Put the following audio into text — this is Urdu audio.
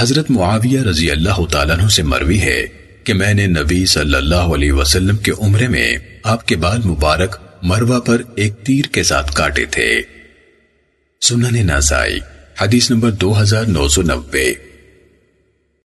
حضرت معاویہ رضی اللہ تعالیٰ عنہ سے مروی ہے کہ میں نے نبی صلی اللہ علیہ وسلم کے عمرے میں آپ کے بال مبارک مروہ پر ایک تیر کے ساتھ کاٹے تھے۔ سنن نسائی، حدیث نمبر دو ہزار نو سو نوے۔